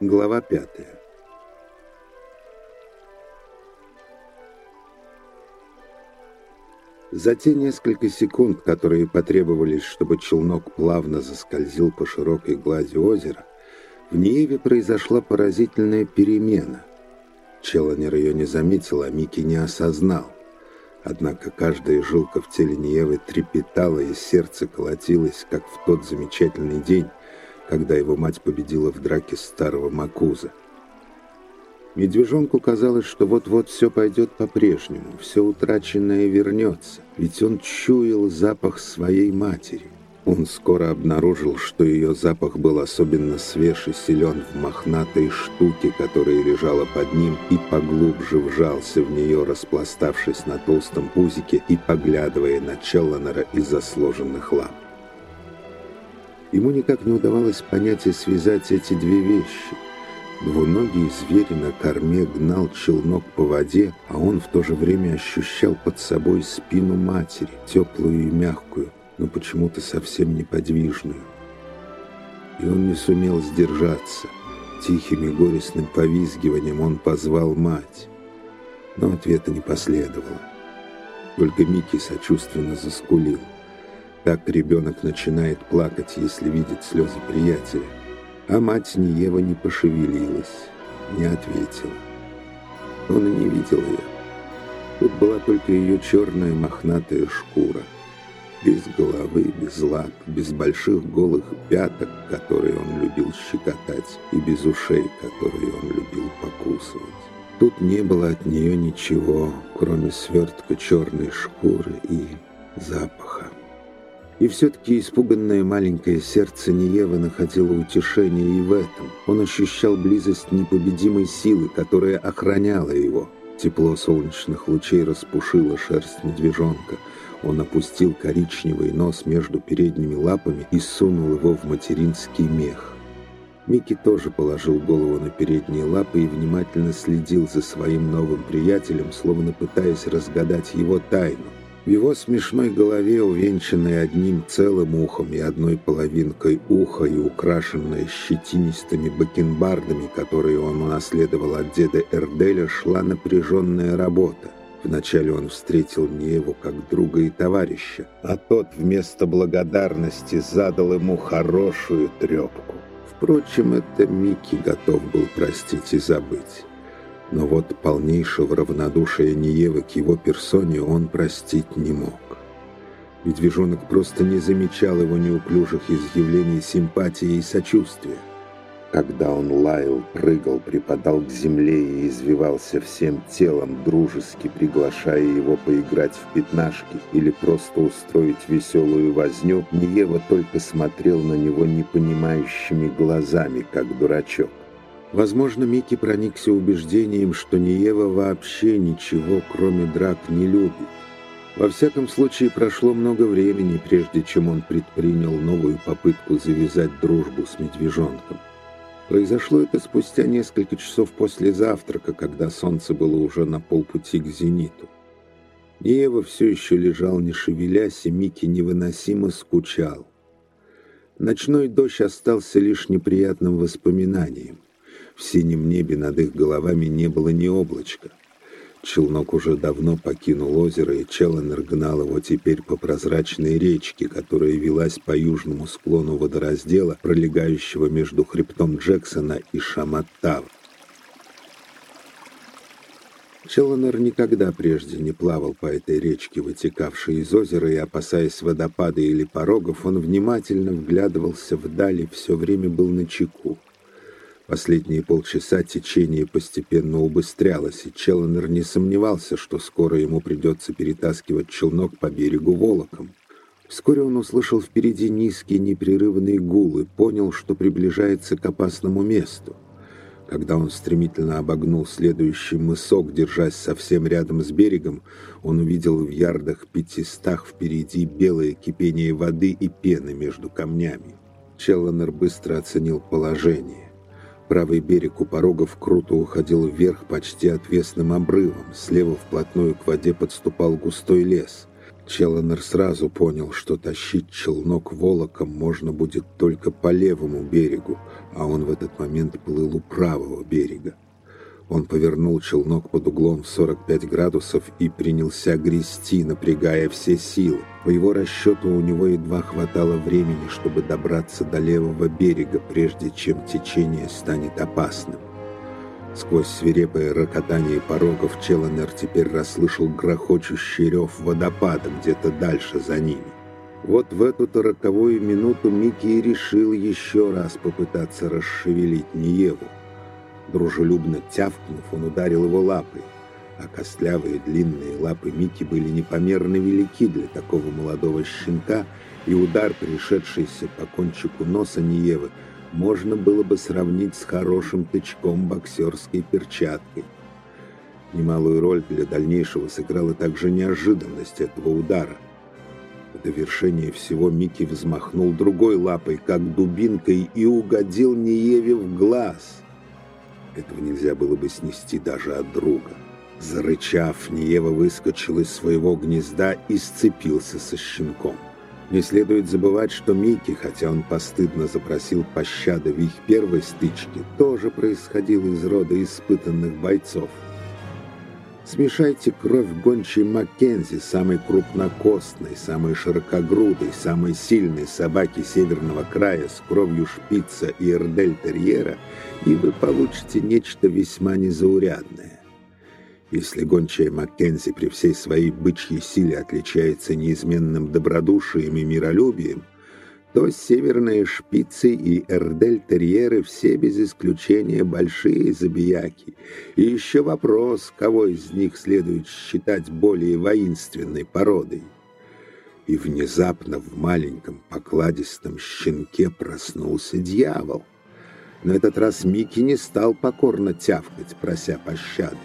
Глава пятая. За те несколько секунд, которые потребовались, чтобы челнок плавно заскользил по широкой глади озера, в Ниеве произошла поразительная перемена. Челленер ее не заметил, а Микки не осознал. Однако каждая жилка в теле Ниевы трепетала, и сердце колотилось, как в тот замечательный день, когда его мать победила в драке старого Макуза. Медвежонку казалось, что вот-вот все пойдет по-прежнему, все утраченное вернется, ведь он чуял запах своей матери. Он скоро обнаружил, что ее запах был особенно свеж и силен в мохнатой штуке, которая лежала под ним, и поглубже вжался в нее, распластавшись на толстом пузике и поглядывая на Челленера из-за сложенных лап. Ему никак не удавалось понять и связать эти две вещи. Двуногий зверь на корме гнал челнок по воде, а он в то же время ощущал под собой спину матери, теплую и мягкую, но почему-то совсем неподвижную. И он не сумел сдержаться. Тихим и горестным повизгиванием он позвал мать. Но ответа не последовало. Только Микки сочувственно заскулил. Так ребенок начинает плакать, если видит слезы приятеля. А мать Ниева не пошевелилась, не ответила. Он и не видел ее. Тут была только ее черная мохнатая шкура. Без головы, без лап, без больших голых пяток, которые он любил щекотать, и без ушей, которые он любил покусывать. Тут не было от нее ничего, кроме свертка черной шкуры и запаха. И все-таки испуганное маленькое сердце Ниевы находило утешение и в этом. Он ощущал близость непобедимой силы, которая охраняла его. Тепло солнечных лучей распушило шерсть медвежонка. Он опустил коричневый нос между передними лапами и сунул его в материнский мех. Микки тоже положил голову на передние лапы и внимательно следил за своим новым приятелем, словно пытаясь разгадать его тайну. В его смешной голове, увенчанной одним целым ухом и одной половинкой уха и украшенной щетинистыми бакенбардами, которые он унаследовал от деда Эрделя, шла напряженная работа. Вначале он встретил Нееву как друга и товарища, а тот вместо благодарности задал ему хорошую трепку. Впрочем, это Микки готов был простить и забыть. Но вот полнейшего равнодушия Ниевы к его персоне он простить не мог. Медвежонок просто не замечал его неуклюжих изъявлений симпатии и сочувствия. Когда он лаял, прыгал, припадал к земле и извивался всем телом, дружески приглашая его поиграть в пятнашки или просто устроить веселую возню, Ниева только смотрел на него непонимающими глазами, как дурачок. Возможно, Микки проникся убеждением, что Ниева вообще ничего, кроме драк, не любит. Во всяком случае, прошло много времени, прежде чем он предпринял новую попытку завязать дружбу с медвежонком. Произошло это спустя несколько часов после завтрака, когда солнце было уже на полпути к зениту. Ниева все еще лежал, не шевелясь, и Микки невыносимо скучал. Ночной дождь остался лишь неприятным воспоминанием. В синем небе над их головами не было ни облачка. Челнок уже давно покинул озеро, и Челленер гнал его теперь по прозрачной речке, которая велась по южному склону водораздела, пролегающего между хребтом Джексона и Шаматтава. Челленер никогда прежде не плавал по этой речке, вытекавшей из озера, и, опасаясь водопада или порогов, он внимательно вглядывался вдали все время был на чеку. Последние полчаса течение постепенно убыстрялось, и Челленер не сомневался, что скоро ему придется перетаскивать челнок по берегу волоком. Вскоре он услышал впереди низкий непрерывный гул и понял, что приближается к опасному месту. Когда он стремительно обогнул следующий мысок, держась совсем рядом с берегом, он увидел в ярдах пятистах впереди белое кипение воды и пены между камнями. Челленер быстро оценил положение. Правый берег у порогов круто уходил вверх почти отвесным обрывом. Слева вплотную к воде подступал густой лес. Челленер сразу понял, что тащить челнок волоком можно будет только по левому берегу, а он в этот момент плыл у правого берега. Он повернул челнок под углом в 45 градусов и принялся грести, напрягая все силы. По его расчету у него едва хватало времени, чтобы добраться до левого берега, прежде чем течение станет опасным. Сквозь свирепое рокотание порогов Челленер теперь расслышал грохочущий рев водопада где-то дальше за ними. Вот в эту-то роковую минуту Микки решил еще раз попытаться расшевелить Ниеву. Дружелюбно тявкнув, он ударил его лапой, а костлявые длинные лапы Микки были непомерно велики для такого молодого щенка, и удар, пришедшийся по кончику носа Ниевы, можно было бы сравнить с хорошим тычком боксерской перчаткой. Немалую роль для дальнейшего сыграла также неожиданность этого удара. В довершение всего Микки взмахнул другой лапой, как дубинкой, и угодил Ниеве в глаз — этого нельзя было бы снести даже от друга. Зарычав, Ниева выскочил из своего гнезда и сцепился со щенком. Не следует забывать, что Микки, хотя он постыдно запросил пощады в их первой стычке, тоже происходил из рода испытанных бойцов. Смешайте кровь гончей Маккензи, самой крупнокостной, самой широкогрудой, самой сильной собаки северного края с кровью шпица и эрдель-терьера, и вы получите нечто весьма незаурядное. Если гончая Маккензи при всей своей бычьей силе отличается неизменным добродушием и миролюбием, то северные шпицы и эрдель-терьеры все без исключения большие забияки. И еще вопрос, кого из них следует считать более воинственной породой. И внезапно в маленьком покладистом щенке проснулся дьявол. На этот раз Микки не стал покорно тявкать, прося пощады.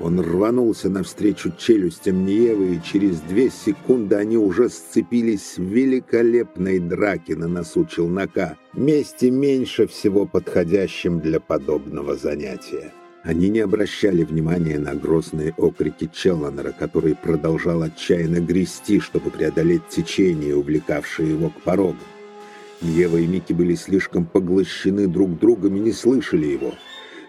Он рванулся навстречу челюстям Ниевы, и через две секунды они уже сцепились в великолепной драке на носу челнока, месте меньше всего подходящем для подобного занятия. Они не обращали внимания на грозные окрики Челленера, который продолжал отчаянно грести, чтобы преодолеть течение, увлекавшее его к порогу. Ева и Микки были слишком поглощены друг другом и не слышали его.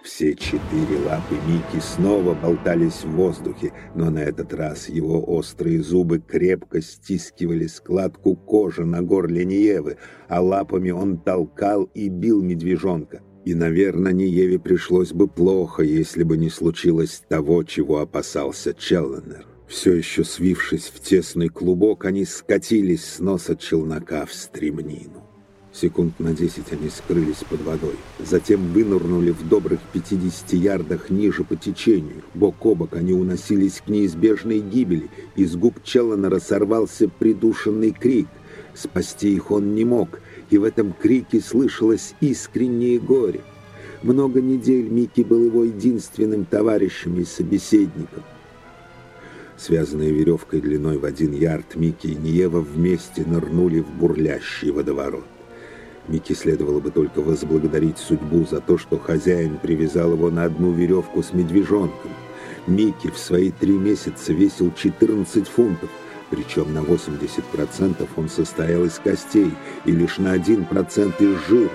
Все четыре лапы Мики снова болтались в воздухе, но на этот раз его острые зубы крепко стискивали складку кожи на горле Ниевы, а лапами он толкал и бил медвежонка. И, наверное, Ниеве пришлось бы плохо, если бы не случилось того, чего опасался Челленер. Все еще свившись в тесный клубок, они скатились с носа челнока в стремнину. Секунд на десять они скрылись под водой. Затем вынырнули в добрых 50 ярдах ниже по течению. Бок о бок они уносились к неизбежной гибели. Из губ Челленера сорвался придушенный крик. Спасти их он не мог, и в этом крике слышалось искреннее горе. Много недель Микки был его единственным товарищем и собеседником. Связанные веревкой длиной в один ярд, Микки и Ниева вместе нырнули в бурлящий водоворот. Микки следовало бы только возблагодарить судьбу за то, что хозяин привязал его на одну веревку с медвежонком. Микки в свои три месяца весил 14 фунтов, причем на 80% он состоял из костей и лишь на 1% из жира.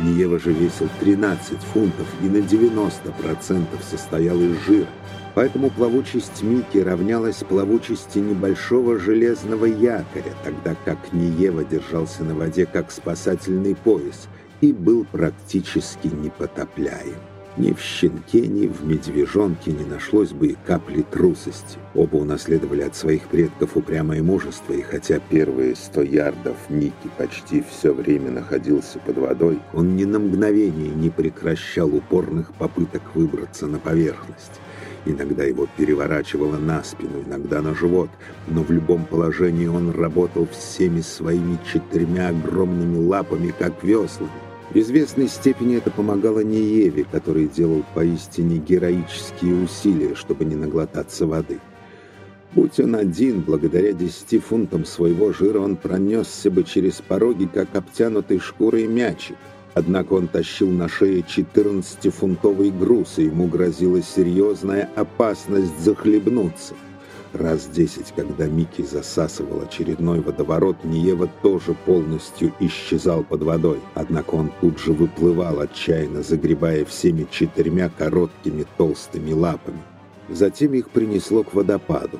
Ниева же весил 13 фунтов и на 90% состоял из жира. Поэтому плавучесть Мики равнялась плавучести небольшого железного якоря, тогда как Ниева держался на воде как спасательный пояс и был практически непотопляем. Ни в щенке, ни в медвежонке не нашлось бы и капли трусости. Оба унаследовали от своих предков упрямое мужество, и хотя первые сто ярдов Ники почти все время находился под водой, он ни на мгновение не прекращал упорных попыток выбраться на поверхность. Иногда его переворачивало на спину, иногда на живот, но в любом положении он работал всеми своими четырьмя огромными лапами, как веслами. В известной степени это помогало Нееве, который делал поистине героические усилия, чтобы не наглотаться воды. Будь он один, благодаря десяти фунтам своего жира он пронесся бы через пороги, как обтянутый шкурой мячик. Однако он тащил на шее 14-фунтовый груз, и ему грозила серьезная опасность захлебнуться. Раз десять, когда Микки засасывал очередной водоворот, Ниева тоже полностью исчезал под водой. Однако он тут же выплывал, отчаянно загребая всеми четырьмя короткими толстыми лапами. Затем их принесло к водопаду.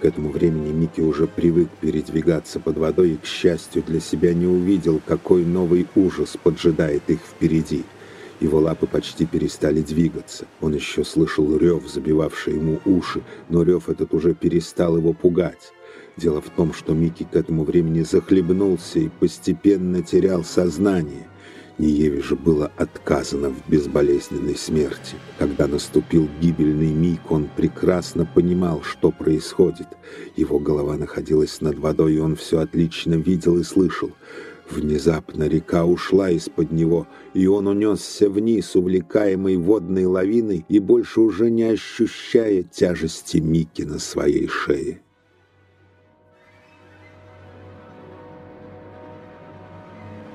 К этому времени Микки уже привык передвигаться под водой и, к счастью для себя, не увидел, какой новый ужас поджидает их впереди. Его лапы почти перестали двигаться. Он еще слышал рев, забивавший ему уши, но рев этот уже перестал его пугать. Дело в том, что Микки к этому времени захлебнулся и постепенно терял сознание. Ниеве же было отказано в безболезненной смерти. Когда наступил гибельный миг, он прекрасно понимал, что происходит. Его голова находилась над водой, и он все отлично видел и слышал. Внезапно река ушла из-под него, и он унесся вниз, увлекаемый водной лавиной и больше уже не ощущая тяжести Мики на своей шее.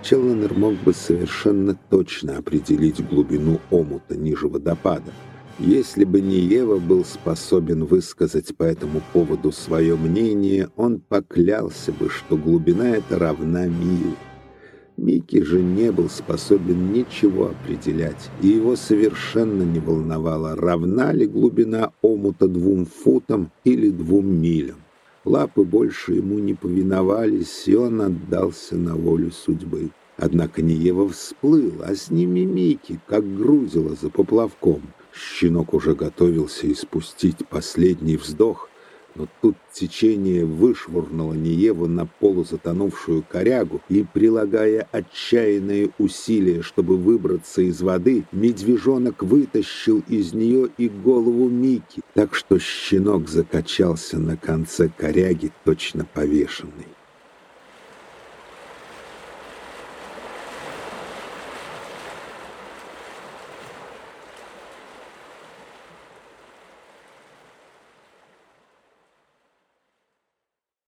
Челленер мог бы совершенно точно определить глубину омута ниже водопада, если бы не Ева был способен высказать по этому поводу свое мнение, он поклялся бы, что глубина эта равна миле. Микки же не был способен ничего определять, и его совершенно не волновало, равна ли глубина омута двум футам или двум милям. Лапы больше ему не повиновались, и он отдался на волю судьбы. Однако Ниева всплыл, а с ними Микки, как грузило за поплавком. Щенок уже готовился испустить последний вздох, но тут течение вышвырнуло Ниеву на полузатонувшую корягу, и, прилагая отчаянные усилия, чтобы выбраться из воды, медвежонок вытащил из нее и голову Мики, так что щенок закачался на конце коряги, точно повешенный.